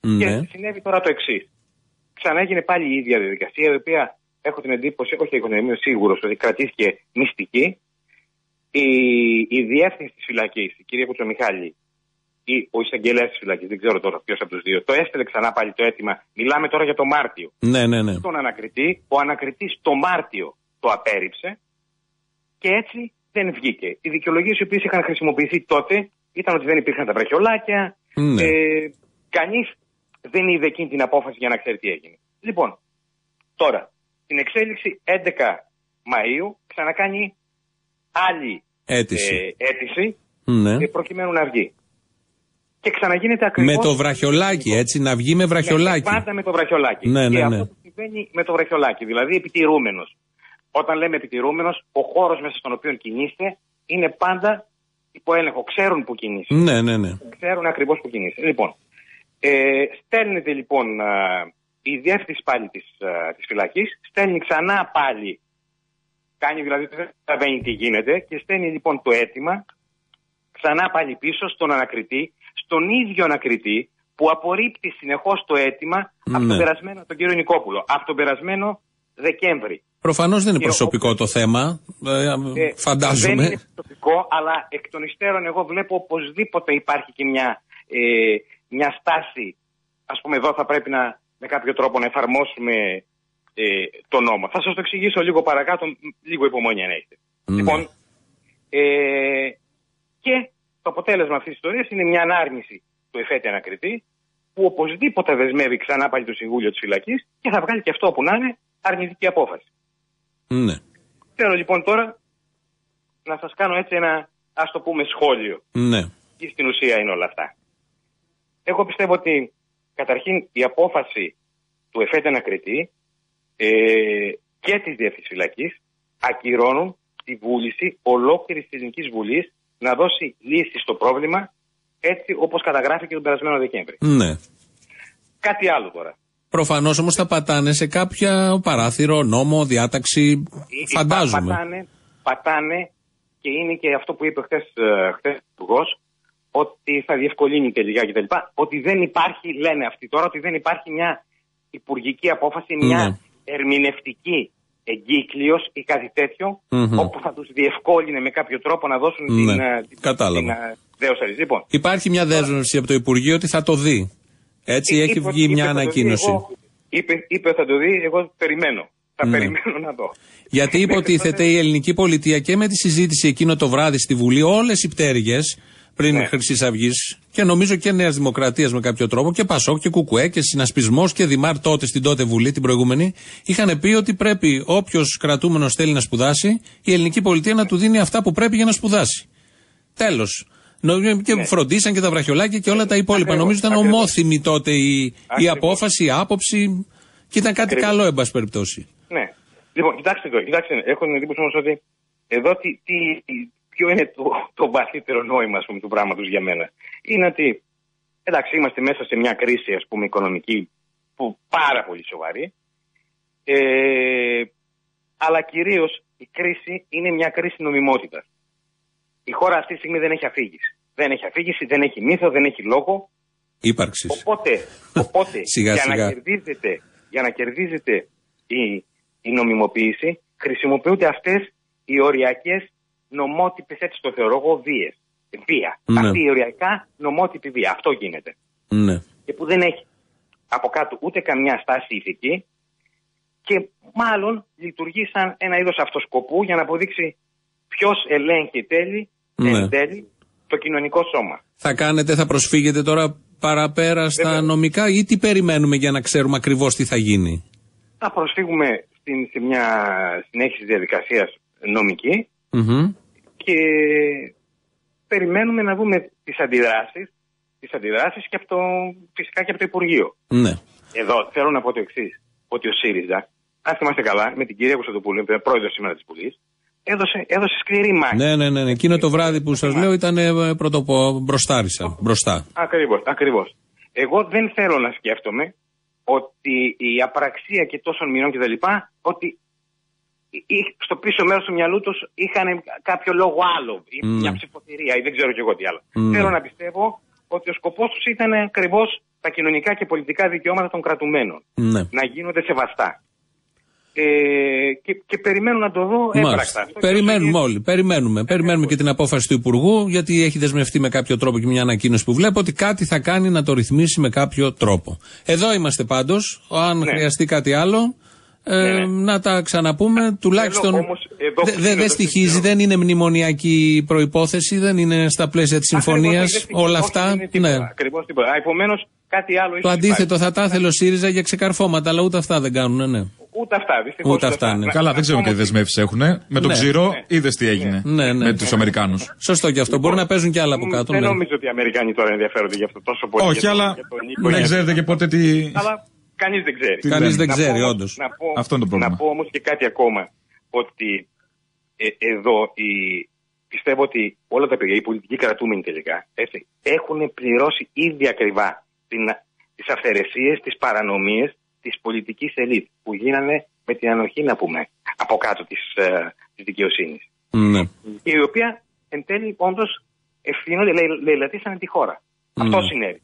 και Ναι. συνέβη τώρα το εξής. Ξανά έγινε πάλι η ίδια διαδικασία, η οποία έχω την εντύπωση, όχι έχω την είμαι σίγουρος ότι κρατήθηκε μυστική. Η, η διεύθυνση της φυλακής, η κυρία Κουτσομιχάλη, ή ο εισαγγελέας της φυλακής, δεν ξέρω τώρα ποιος από τους δύο, το έστειλε ξανά πάλι το αίτημα. Μιλάμε τώρα για το Μάρτιο. Ναι, ναι, ναι. Στον ανακριτή, ο ανακριτής το Μάρτιο το απέρριψε και έτσι δεν βγήκε. Οι δικαιολογίες οι οποίες είχαν χρησιμοποιηθεί τότε ήταν ότι δεν υπήρχαν τα βραχιολάκια. Ναι. Ε, Κανείς δεν είδε εκείνη την απόφαση για να ξέρει τι έγινε. Λοιπόν, τώρα, την εξέλιξη 11 Μαΐου ξανακάνει άλλη Αίτηση. ε, αίτηση Ναι. ε, προκειμένου να βγει. Και ξαναγίνεται ακριβώς... Με το βραχιολάκι, έτσι, να βγει με βραχιολάκι. Ναι, πάντα με το βραχιολάκι. Ναι, ναι, και ναι. αυτό που συμβαίνει με το βραχιολάκι, δηλαδή επιτηρούμενος. Όταν λέμε επιτηρούμενο, ο χώρος μέσα στον οποίο κινείστε είναι πάντα υπό έλεγχο. Ξέρουν που κινείσαι. Ναι, ναι, ναι. Ξέρουν ακριβώς που κινείσαι. Λοιπόν, ε, στέλνεται λοιπόν α, η διεύθυνση πάλι της της φυλακής, στέλνει ξανά πάλι. Κάνει δηλαδή δεν καταλαβαίνει τι γίνεται και στέλνει λοιπόν το αίτημα ξανά πάλι πίσω στον ανακριτή, στον ίδιο ανακριτή που απορρίπτει συνεχώς το αίτημα από τον Ναι. περασμένο, τον κύριο Νικόπουλο, από τον περασμένο Δεκέμβρη. Προφανώς δεν είναι Και προσωπικό ο- το θέμα. ε, Ε, φαντάζομαι. Δεν είναι προσωπικό, αλλά εκ των υστέρων εγώ βλέπω οπωσδήποτε υπάρχει και μια, ε, μια στάση. Ας πούμε εδώ θα πρέπει να με κάποιο τρόπο να εφαρμόσουμε ε, το νόμο. Θα σας το εξηγήσω λίγο παρακάτω, μ, λίγο υπομονή αν έχετε. Ναι. Λοιπόν, ε, και το αποτέλεσμα αυτής της ιστορίας είναι μια ανάρνηση του εφέτη ανακριτή που οπωσδήποτε δεσμεύει ξανά πάλι το Συμβούλιο της Φυλακής και θα βγάλει και αυτό που να είναι αρνητική απόφαση. Ναι. Θέλω λοιπόν τώρα να σας κάνω έτσι ένα, ας το πούμε, σχόλιο. Ναι. Τι στην ουσία είναι όλα αυτά. Εγώ πιστεύω ότι καταρχήν η απόφαση του εφέτη ανακριτή ε, και της Διεύθυνσης Φυλακής ακυρώνουν τη βούληση ολόκληρης της Ελληνικής Βουλής να δώσει λύση στο πρόβλημα έτσι όπως καταγράφηκε τον περασμένο Δεκέμβρη. ναι. Κάτι άλλο τώρα. Προφανώς όμως θα πατάνε σε κάποια παράθυρο, νόμο, διάταξη. Ε, Φαντάζομαι. Πατάνε, πατάνε και είναι και αυτό που είπε χθες χθες ο Υπουργός, ότι θα διευκολύνει τελικά κτλ. Ότι δεν υπάρχει, λένε αυτοί τώρα, ότι δεν υπάρχει μια υπουργική απόφαση, μια Ναι. ερμηνευτική εγκύκλειος ή κάτι τέτοιο, Μμμ. όπου θα τους διευκόλυνε με κάποιο τρόπο να δώσουν την, Ναι, ε, την, κατάλαβα. την ε, δέωσα λύση. Λοιπόν, Υπάρχει μια δέσμευση από το Υπουργείο ότι θα το δει. Έτσι έχει είπε- βγει είπε μια θα το δει, ανακοίνωση. εγώ- είπε, είπε θα το δει, εγώ περιμένω. Θα Ναι. περιμένω να δω. Γιατί υποτίθεται η ελληνική πολιτεία και με τη συζήτηση εκείνο το βράδυ στη Βουλή, όλες οι πτέρυγες πριν Ναι. Χρυσής Αυγής και νομίζω και Νέας Δημοκρατίας με κάποιο τρόπο και Πασόκ και Κουκουέ και Συνασπισμός και Δημάρ τότε στην τότε Βουλή, την προηγούμενη, είχαν πει ότι πρέπει όποιος κρατούμενος θέλει να σπουδάσει, η ελληνική πολιτεία να του δίνει αυτά που πρέπει για να σπουδάσει. Τέλος. Και Ναι. φροντίσαν και τα βραχιολάκια και όλα τα υπόλοιπα. Ακριβώς, Νομίζω ήταν ακριβώς. ομόθυμη τότε η, η Ακριβώς. απόφαση, η άποψη και ήταν κάτι Ακριβώς. καλό, εν πάση περιπτώσει. Ναι. Λοιπόν, κοιτάξτε εδώ, κοιτάξτε, έχω την εντύπωση όμως ότι εδώ τι, τι, ποιο είναι το, το βαθύτερο νόημα ας πούμε, του πράγματος για μένα. Είναι ότι εντάξει, είμαστε μέσα σε μια κρίση ας πούμε, οικονομική που πάρα πολύ σοβαρή. Ε, αλλά κυρίως η κρίση είναι μια κρίση νομιμότητας. Η χώρα αυτή τη στιγμή δεν έχει αφήγηση. Δεν έχει αφήγηση, δεν έχει μύθο, δεν έχει λόγο. Ύπαρξης. Οπότε, οπότε Σιγά, για, σιγά. Να κερδίζεται, για να κερδίζεται η, η νομιμοποίηση, χρησιμοποιούνται αυτές οι οριακές νομότυπες, έτσι το θεωρώ εγώ, βίες. Βία. Ναι. Αυτή η οριακά νομότυπη βία. Αυτό γίνεται. Ναι. Και που δεν έχει από κάτω ούτε καμιά στάση ηθική και μάλλον λειτουργεί σαν ένα είδος αυτοσκοπού για να αποδείξει ποιος ελέγχει τέλει, Ναι. εν τέλει το κοινωνικό σώμα. Θα κάνετε, θα προσφύγετε τώρα παραπέρα στα Βέβαια. νομικά ή τι περιμένουμε για να ξέρουμε ακριβώς τι θα γίνει; Θα προσφύγουμε στην, σε μια συνέχιση διαδικασίας νομική Μμμ. και περιμένουμε να δούμε τις αντιδράσεις, τις αντιδράσεις και από το, φυσικά και από το Υπουργείο. Ναι. Εδώ θέλω να πω το εξής ότι ο ΣΥΡΙΖΑ, αν θυμάστε καλά, με την κυρία Κωνσταντοπούλου, που είναι πρόεδρος σήμερα της Βουλής, έδωσε, έδωσε σκληρή μάχη. Ναι, ναι, ναι, ναι. Εκείνο το βράδυ που σας λέω ήταν ε, πρωτοπο, μπροστάρισα. Μπροστά. Ακριβώς, ακριβώς. Εγώ δεν θέλω να σκέφτομαι ότι η απραξία και τόσων μηνών κτλ. ότι ή- ή στο πίσω μέρος του μυαλού τους είχαν κάποιο λόγο άλλο, ή Ναι. μια ψηφοθυρία ή δεν ξέρω κι εγώ τι άλλο. Ναι. Θέλω να πιστεύω ότι ο σκοπός τους ήταν ακριβώς τα κοινωνικά και πολιτικά δικαιώματα των κρατουμένων. Ναι. Να γίνονται σεβαστά. Ε, και, και περιμένω να το δω έμπρακτα. Μάλιστα. Αυτό Περιμένουμε και- όλοι. Περιμένουμε. Περιμένουμε και την απόφαση του Υπουργού, γιατί έχει δεσμευτεί με κάποιο τρόπο και μια ανακοίνωση που βλέπω ότι κάτι θα κάνει να το ρυθμίσει με κάποιο τρόπο. Εδώ είμαστε πάντως. Αν Ναι. χρειαστεί κάτι άλλο, ε, Ναι, ναι. να τα ξαναπούμε. Τουλάχιστον. όμως εδώ Δε- που δε- είναι δεν το στοιχίζει, σύνολο. δεν είναι μνημονιακή προπόθεση, δεν είναι στα πλαίσια της Ακριβώς, συμφωνίας. δεν είναι Όλα όχι, αυτά. δεν είναι τίποτα. Ναι. Ακριβώς τίποτα. Επομένως, κάτι άλλο Το ίσως αντίθετο υπάρχει. θα τα ήθελε ο ΣΥΡΙΖΑ για ξεκαρφώματα, αλλά ούτε αυτά δεν κάνουν, ναι. Ούτε αυτά, δυστυχώς. Ούτε αυτά, ναι. Καλά, δεν ξέρουμε και τι Όμως, δεσμεύσεις έχουν. Με τον Ναι. ξηρό, Ναι. είδες τι έγινε Ναι, ναι. με τους Αμερικάνους. Σωστό και αυτό. Μπορεί να παίζουν και άλλα από μ, κάτω. Δεν ναι. νομίζω ότι οι Αμερικάνοι τώρα ενδιαφέρονται γι' αυτό τόσο πολύ. Όχι, για τον- αλλά για τον Νίκο, δεν για- ξέρετε και ποτέ τι. Αλλά κανείς δεν ξέρει. Τι Κανείς λένε. δεν Να ξέρει, πω όμως- όντως. Να πω, Αυτό είναι το πρόβλημα. Να πω όμως και κάτι ακόμα. ότι ε, εδώ η, πιστεύω ότι όλα τα παιδιά, οι πολιτικοί κρατούμενοι τελικά, έτσι, έχουν πληρώσει ήδη ακριβά την, τις αυθαιρεσίες, τις παρανομίες της πολιτικής ελίτ που γίνανε με την ανοχή να πούμε από κάτω της, ε, της δικαιοσύνης. Ναι. Η οποία εν τέλει όντως ευθύνονται, λε, λαιλατίσανε τη χώρα. Αυτό συνέβη.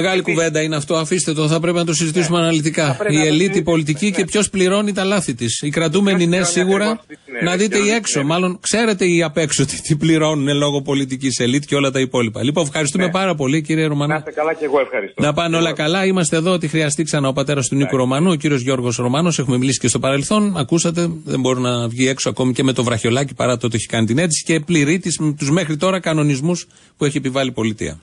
Μεγάλη κουβέντα είναι αυτό. Αφήστε το, θα πρέπει να το συζητήσουμε αναλυτικά. πρέπει Η να το ελίτ, η συζητήσουμε, πολιτική και ναι. ποιος πληρώνει τα λάθη της. Οι κρατούμενοι ναι, πληρώνει σίγουρα. ακριβώς τι συνέβη, Να δείτε οι πληρώνει τι έξω. συνέβη. Μάλλον ξέρετε οι απ' έξω τι, τι πληρώνουν λόγω πολιτικής ελίτ και όλα τα υπόλοιπα. Λοιπόν, ευχαριστούμε Ναι. πάρα πολύ, κύριε Να Ρωμανά. είστε καλά και εγώ ευχαριστώ. Να πάνε όλα καλά. Είμαστε εδώ ότι χρειαστεί ξανά ο πατέρας του Νίκου Ρωμανού, ο κύριος Γιώργος Ρωμανό. Έχουμε μιλήσει και στο παρελθόν. Ακούσατε, δεν μπορεί να βγει έξω ακόμη και με το βραχιολάκι παρά το ότι έχει κάνει την αίτηση και πληρεί τους μέχρι τώρα κανονισμούς που έχει επιβάλει η πολιτεία.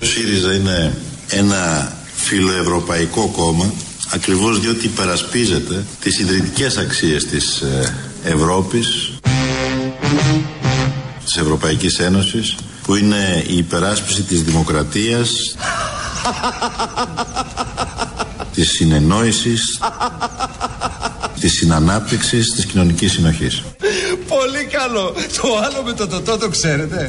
Ο ΣΥΡΙΖΑ είναι ένα φιλοευρωπαϊκό κόμμα ακριβώς διότι υπερασπίζεται τις ιδρυτικές αξίες της ε, Ευρώπης της Ευρωπαϊκής Ένωσης που είναι η υπεράσπιση της δημοκρατίας της συνεννόησης της συνανάπτυξης της κοινωνικής συνοχής. Πολύ καλό. Το άλλο με το τοτό το ξέρετε.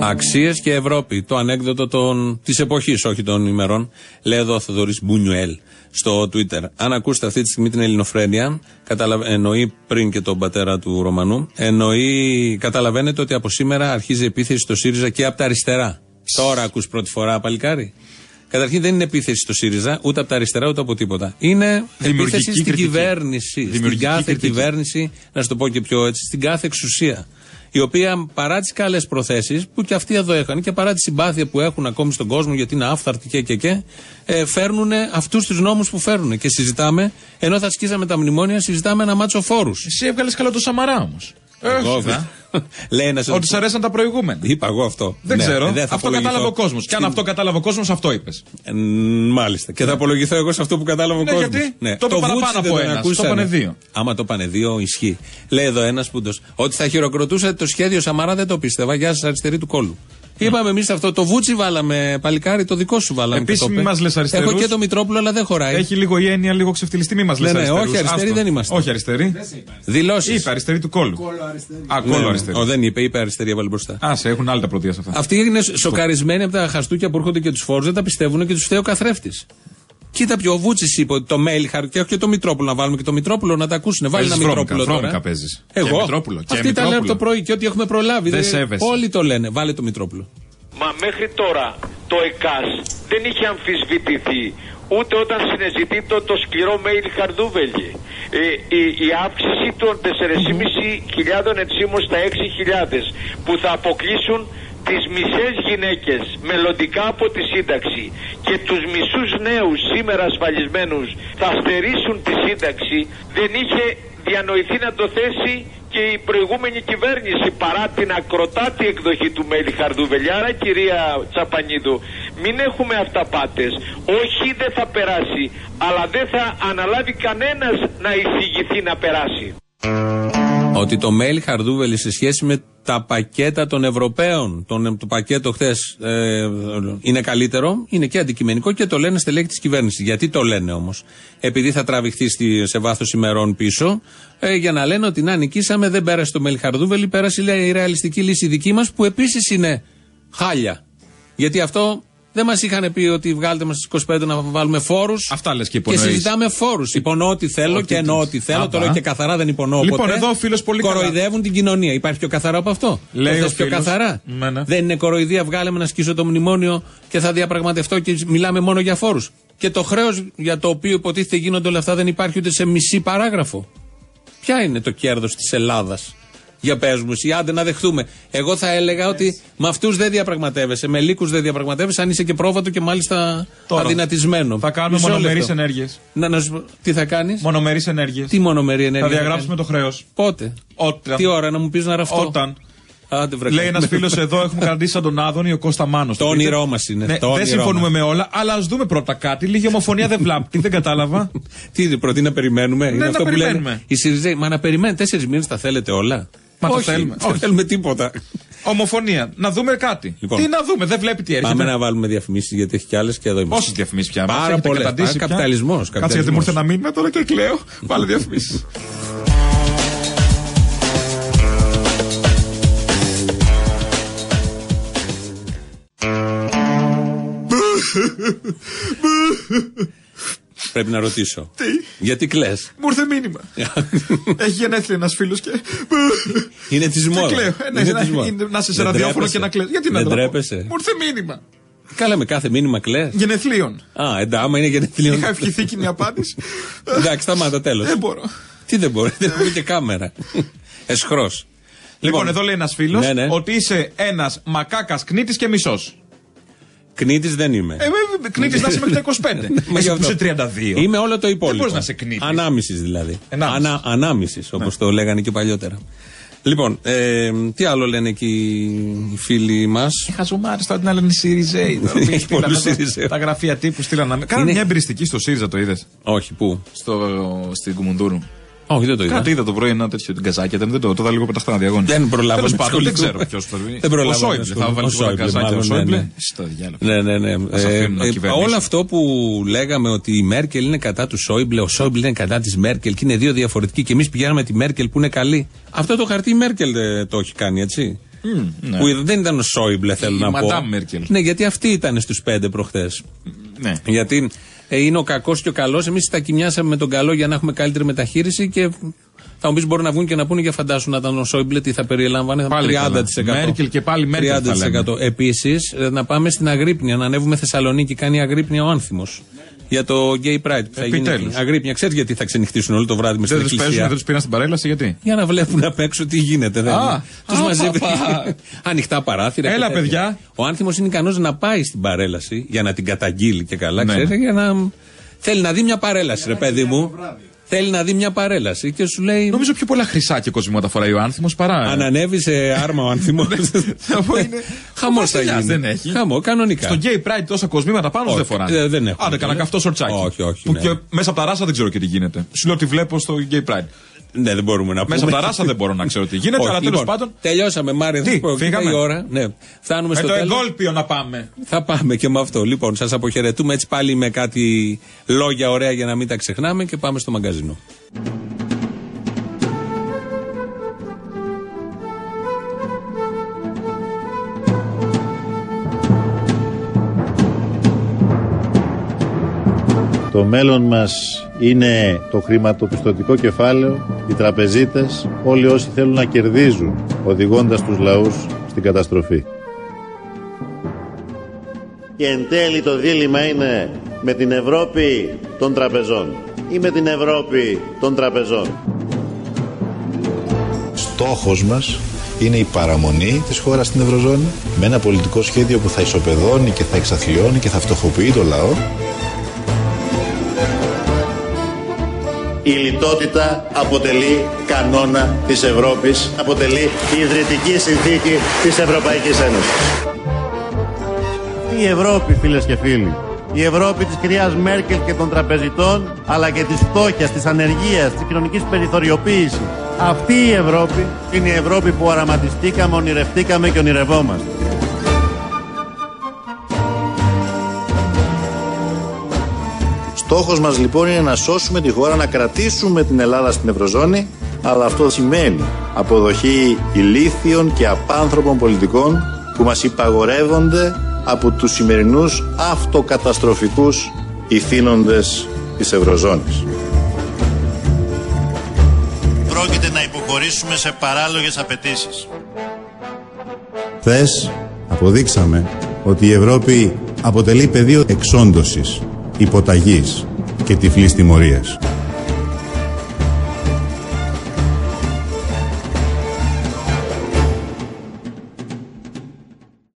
Αξίες και Ευρώπη. Το ανέκδοτο της εποχής, όχι των ημερών. Λέει εδώ ο Θοδωρής Μπουνιουέλ στο Twitter. Αν ακούσετε αυτή τη στιγμή την Ελληνοφρένεια, καταλαβα... εννοεί πριν και τον πατέρα του Ρωμανού, εννοεί, καταλαβαίνετε ότι από σήμερα αρχίζει η επίθεση στο ΣΥΡΙΖΑ και από τα αριστερά. Τώρα ακούς πρώτη φορά, παλικάρι. Καταρχήν δεν είναι επίθεση στο ΣΥΡΙΖΑ, ούτε από τα αριστερά, ούτε από τίποτα. Είναι Δημιουργική επίθεση στην κριτική. κυβέρνηση. Στην Δημιουργική κάθε κριτική. κυβέρνηση, να σου το πω και πιο έτσι, στην κάθε εξουσία. Η οποία παρά τις καλές προθέσεις, που και αυτοί εδώ είχαν, και παρά τη συμπάθεια που έχουν ακόμη στον κόσμο, γιατί είναι άφθαρτοι και και και, ε, φέρνουν αυτούς τους νόμους που φέρνουν. Και συζητάμε, ενώ θα σκίζαμε τα μνημόνια, συζητάμε ένα μάτσο φόρους. Εσύ έβγαλες καλά το Σαμαρά όμως. Εγώ, Λέει ένας Ότι σου αρέσαν τα προηγούμενα. Είπα εγώ αυτό. Δεν Ναι, ξέρω. δεν θα αυτό απολογηθώ. κατάλαβε ο κόσμος. Και αν Στην- αυτό κατάλαβε ο κόσμος, αυτό είπες. Ε, μάλιστα. Και θα απολογηθώ εγώ σε αυτό που κατάλαβε ο Ναι, κόσμος. γιατί; Το είπε παραπάνω Βούτσι δεν από τον ένας. ακούσανε. Το είπανε δύο. Άμα το είπανε δύο, ισχύει. Λέει εδώ ένας που το- ότι θα χειροκροτούσε το σχέδιο Σαμαρά δεν το πίστευα. Γεια σας, αριστερή του κόλου. Είπαμε εμείς αυτό. Το βούτσι βάλαμε, παλικάρι, το δικό σου βάλαμε. Επίσης, και το μη είπε. μας λες αριστερούς. Έχω και το Μητρόπουλο, αλλά δεν χωράει. Έχει λίγο η έννοια, λίγο ξεφτυλιστή. Μη μας λες Ναι, ναι, αριστερούς. όχι, αριστεροί Άστο. δεν είμαστε. Όχι αριστερή. Δηλώσεις. Είπε αριστερή του κόλου. Α, κόλλο αριστερή. Ο, δεν είπε, είπε αριστερή, έβαλε μπροστά. Α, σε έχουν άλλη τα πρωτεία σε αυτά. Αυτοί είναι σοκαρισμένοι από τα χαστούκια που έρχονται και τους φόρους, δεν τα πιστεύουν και τους φταίει ο καθρέφτης. Κοίτα πιο, ο Βούτσης είπε ότι το Μέλιχαρ και όχι και το Μητρόπουλο να βάλουμε και το Μητρόπουλο να τα ακούσουν. Βάλει ένα Παίζεις βρώμικα, Μητρόπουλο τώρα. βρώμικα παίζεις. Εγώ. Και Μητρόπουλο, και Αυτοί τα λένε από Μητρόπουλο. το πρωί και ότι έχουμε προλάβει. Δεν Δεν- σέβεσαι. Όλοι το λένε. Βάλε το Μητρόπουλο. Μα μέχρι τώρα το ΕΚΑΣ δεν είχε αμφισβητηθεί ούτε όταν συνεζητεί το, το σκληρό mail Χαρδούβελη. Ε, η, η αύξηση των 4.500 ενσύμων στα 6.000 που θα αποκλείσουν τις μισές γυναίκες μελλοντικά από τη σύνταξη και τους μισούς νέους σήμερα ασφαλισμένους θα στερήσουν τη σύνταξη δεν είχε διανοηθεί να το θέσει και η προηγούμενη κυβέρνηση παρά την ακροτάτη εκδοχή του Μέλη Χαρδουβελιάρα κυρία Τσαπανίδου. Μην έχουμε αυταπάτες. Όχι δεν θα περάσει αλλά δεν θα αναλάβει κανένας να εισηγηθεί να περάσει Ότι το mail Χαρδούβελη σε σχέση με τα πακέτα των Ευρωπαίων, τον, το πακέτο χθες ε, είναι καλύτερο, είναι και αντικειμενικό και το λένε στελέχη της κυβέρνησης. Γιατί το λένε όμως; Επειδή θα τραβηχθεί στη, σε βάθος ημερών πίσω, ε, για να λένε ότι να νικήσαμε, δεν πέρασε το mail Χαρδούβελη, πέρασε λέει, η ρεαλιστική λύση δική μας που επίσης είναι χάλια. Γιατί αυτό δεν μας είχαν πει ότι βγάλτε μας στις 25 να βάλουμε φόρους. Αυτά λες και Και υπονοείς. συζητάμε φόρους. Υπονοώ ό,τι θέλω Ότι και εννοώ τις- ό,τι θέλω. Άπα. Το λέω και καθαρά, δεν υπονοώ Λοιπόν, ποτέ. εδώ ο φίλος πολύ καλά. Κοροϊδεύουν την κοινωνία. Υπάρχει πιο καθαρά από αυτό. Λέει το ο θες πιο φίλος. καθαρά. Ναι, ναι. Δεν είναι κοροϊδία. Βγάλε με να σκίσω το μνημόνιο και θα διαπραγματευτώ και μιλάμε μόνο για φόρους. Και το χρέος για το οποίο υποτίθεται γίνονται όλα αυτά δεν υπάρχει ούτε σε μισή παράγραφο. Ποια είναι το κέρδος της Ελλάδας; Για πες μου, εσύ, άντε να δεχτούμε. Εγώ θα έλεγα ότι με αυτούς δεν διαπραγματεύεσαι, με λύκους δεν διαπραγματεύεσαι, αν είσαι και πρόβατο και μάλιστα Τώρα. αδυνατισμένο. Θα κάνουμε Μισό μονομερείς λεπτό. ενέργειες. Να, να σου πω, τι θα κάνεις, Μονομερείς ενέργειες. τι μονομερή Θα ενέργεια. διαγράψουμε το χρέος. Πότε, Όταν. τι ώρα να μου πεις να ραφτώ; Όταν. Άντε, βρε, Λέει ένας καημένο. φίλος εδώ, έχουμε κρατήσει σαν τον Άδωνη, ο Κώστας Μάνος. Το όνειρό μας είναι, Ναι, το δεν όνειρό συμφωνούμε μας. με όλα, αλλά ας δούμε πρώτα κάτι. Λίγη ομοφωνία δεν βλάπτει, δεν κατάλαβα. Τι προτείνει να περιμένουμε. είναι Ναι, να αυτό που λένε περιμένουμε. οι Σιριζέοι. Μα να περιμένετε τέσσερις μήνες τα θέλετε όλα; Μα το Όχι, θέλουμε. Δεν Όχι. θέλουμε τίποτα. Ομοφωνία. Να δούμε κάτι. Λοιπόν. Τι να δούμε, δεν βλέπει τι έρχεται. Πάμε να βάλουμε διαφημίσεις γιατί έχει κι άλλες και εδώ είμαστε. Πόσε διαφημίσεις πια. μας Πάρα έχετε πολλές. καταντήσει πια. Καπιταλισμός. Κάτσε γιατί μου ήρθε ένα μήνυμα τώρα και κλαίω. Βάλε διαφημίσεις. Πρέπει να ρωτήσω. Τι; Γιατί κλε. Μου ήρθε μήνυμα. Έχει γενέθλια ένας φίλος και. Είναι της Και μόδα. κλαίω. Ε, ναι, να- είναι- Να είσαι σε Δεν ραδιόφωνο τρέπεσαι. και να κλαίω. Γιατί να Δεν τρέπω; τρέπεσαι. Μου ήρθε μήνυμα. Καλά με κάθε μήνυμα κλε. Γενεθλίων. Α, εντάξει, άμα είναι γενεθλίων. Είχα ευχηθεί κοινή απάντηση. Εντάξει, σταμάτα τέλος. Δεν μπορώ. Τι δεν μπορεί, δεν έχουμε και κάμερα. Εσχρός. Λοιπόν, εδώ λέει ένας φίλος Ναι, ναι. ότι είσαι ένας μακάκας κνήτης και μισός. Κνήτη δεν είμαι. Ε, κνήτη να είσαι μέχρι τα 25. Μα Εσύ γι' που αυτό. είσαι 32. Είμαι όλο το υπόλοιπο. Δεν μπορείς να είσαι κνήτης. Ανάμιση δηλαδή. Ενάμισης. Ανα, ανάμισης, όπως το λέγανε και παλιότερα. Λοιπόν, ε, τι άλλο λένε εκεί οι φίλοι μας; Χαζομάρε τώρα την άλλη είναι οι Σιριζέοι. τώρα, που Έχει στείλανε πολλούς εδώ Σιριζέους. Τα γραφεία τύπου στείλανε. Κάνανε Είναι- μια εμπειριστική στο ΣΥΡΙΖΑ, το είδες; Όχι, πού; Στην Κουμουντούρου. Όχι, δεν το είδα. Κάτι είδα το πρωί ένα τέτοιο την καζάκια, ήταν, δεν το, το είδα λίγο πεταχτά διαγώνια. Δεν προλάβαμε Τέλος να πάντων, δεν ασχοληθούμε. ξέρω ποιος θα βγει. Δεν προλάβαμε Ο να Σόιμπλε θα ασχοληθούμε. βάλει Ο το Σόιμπλε, καζάκι. Ο μάλλον, ναι, Σόιμπλε. ναι. Στο διάλογο. Ναι, ναι, ναι. Μας Ε, αφήνουν να ε, κυβερνήσουν. όλο αυτό που λέγαμε ότι η Μέρκελ είναι κατά του Σόιμπλε, ο Σόιμπλε είναι κατά της Μέρκελ και είναι δύο διαφορετικοί και εμείς πηγαίναμε τη Μέρκελ που είναι καλή. Αυτό το χαρτί η Μέρκελ ε, το έχει κάνει, έτσι. ναι. Που δεν ήταν ο Σόιμπλε, θέλω Η να πω. Madame Μέρκελ. Ναι, γιατί αυτή ήταν στους πέντε προχθές. Ναι. Γιατί ε, είναι ο κακός και ο καλός. Εμείς τα κοιμιάσαμε με τον καλό για να έχουμε καλύτερη μεταχείριση και θα μου πεις μπορεί να βγουν και να πούνε για φαντάσου να ήταν ο Σόιμπλε τι θα περιέλαμβανε. θα Πάλι 30%. καλά. Μέρκελ και πάλι Μέρκελ θα λέμε. 30%. Επίσης, να πάμε στην Αγρύπνια, να ανέβουμε Θεσσαλονίκη. Κάνει Αγρύπνια ο άνθιμος. Για το Gay Pride που θα γίνει. Επιτέλους. εκεί. Αγρύπνια, ξέρεις γιατί θα ξενυχτήσουν όλο το βράδυ με στην Δεν του παίζουν, εκκλησία. δεν τους πήραν στην παρέλαση, γιατί; Για να βλέπουν απ' έξω τι γίνεται. Δεν Α, Τους α, μαζεύει. παπα. Ανοιχτά παράθυρα. και Έλα, τέτοια. παιδιά. Ο άνθιμος είναι ικανός να πάει στην παρέλαση για να την καταγγείλει και καλά, Ναι, ξέρει, ναι. για να. Θέλει να δει μια παρέλαση, ρε παιδί μου. Θέλει να δει μια παρέλαση και σου λέει. Νομίζω πιο πολλά χρυσά και κοσμήματα φοράει ο άνθρωπο παρά. Αν ανέβει σε άρμα ο άνθιμος. Θα πω είναι. Χαμός θα Βασιλιάς γίνει. δεν έχει. Χαμό, κανονικά. Στο gay pride τόσα κοσμήματα πάνω Όχι, δεν φοράνε. ε, δεν έχουν. Άντε, κανένα καυτό σορτσάκι. Όχι, όχι, Που ναι. και μέσα από τα ράσα δεν ξέρω και τι γίνεται. Σου λέω ότι βλέπω στο gay pride. Ναι, δεν μπορούμε να πούμε. Μέσα από τα ράσα δεν μπορώ να ξέρω τι γίνεται, Όχι, αλλά τέλος λοιπόν, πάντων. Τελειώσαμε, Μάρια. θα Τι, σου πω, κοίτα φύγαμε; η ώρα. Ναι. Φτάνουμε Με στο το τέλος. εγκόλπιο να πάμε. Θα πάμε και με αυτό. Λοιπόν, σας αποχαιρετούμε έτσι πάλι με κάτι λόγια ωραία για να μην τα ξεχνάμε και πάμε στο μαγκαζίνο. Το μέλλον μας είναι το χρηματοπιστωτικό κεφάλαιο, οι τραπεζίτες, όλοι όσοι θέλουν να κερδίζουν, οδηγώντας τους λαούς στην καταστροφή. Και εν τέλει το δίλημα είναι με την Ευρώπη των τραπεζών ή με την Ευρώπη των τραπεζών. Στόχος μας είναι η παραμονή της χώρας στην Ευρωζώνη με ένα πολιτικό σχέδιο που θα ισοπεδώνει και θα εξαθλιώνει και θα φτωχοποιεί το λαό. Η λιτότητα αποτελεί κανόνα της Ευρώπης, αποτελεί η ιδρυτική συνθήκη της Ευρωπαϊκής Ένωσης. Η Ευρώπη, φίλες και φίλοι, η Ευρώπη της κυρίας Μέρκελ και των τραπεζιτών, αλλά και της φτώχειας, της ανεργίας, της κοινωνικής περιθωριοποίησης. Αυτή η Ευρώπη είναι η Ευρώπη που οραματιστήκαμε, ονειρευτήκαμε και ονειρευόμαστε. Στόχος μας λοιπόν είναι να σώσουμε τη χώρα, να κρατήσουμε την Ελλάδα στην Ευρωζώνη, αλλά αυτό σημαίνει αποδοχή ηλίθιων και απάνθρωπων πολιτικών που μας υπαγορεύονται από τους σημερινούς αυτοκαταστροφικούς ηθήνοντες της Ευρωζώνης. Πρόκειται να υποχωρήσουμε σε παράλογες απαιτήσεις. Χθες αποδείξαμε ότι η Ευρώπη αποτελεί πεδίο εξόντωσης, υποταγής και τυφλής τιμωρίας.